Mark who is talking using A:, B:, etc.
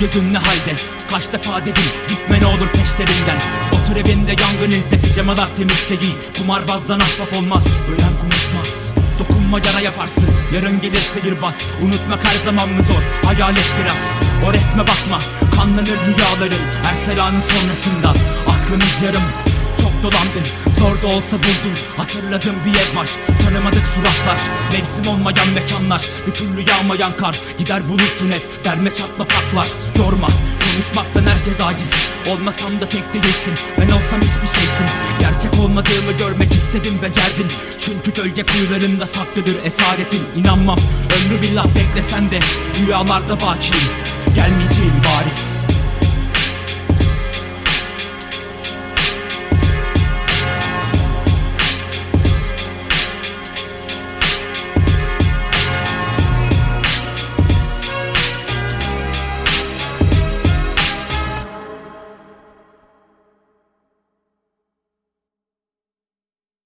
A: gözün ne halde? Kaç defa dedim gitme ne olur peşlerinden Otur evinde yangın izle pijamalar temizse giy Kumarbazdan ahbap olmaz ölen konuşmaz. Dokunma yara yaparsın yarın gelir sihirbaz Unutmak her zaman mı zor? Hayal et biraz. O resme bakma kanlanır rüyaların Ersela'nın sonrasında. Aklımız yarım çok dolandın Zor da olsa buldum. Hatırladım bir ev var. Tanımadık suratlar. Mevsim olmayan mekanlar. Bir türlü yağmayan kar. Gider bulursun hep. Derme çatma patlar. Yorma. Konuşmaktan herkes aciz. Olmasam da tek değilsin. Ben olsam hiçbir şeysin. Gerçek olmadığımı görmek istedim becerdin. Çünkü gölge kuyularında saklıdır esaretin. İnanmam. Ömrü billah beklesen de Rüyalarda bakiyim Gelmeyeceğim bariz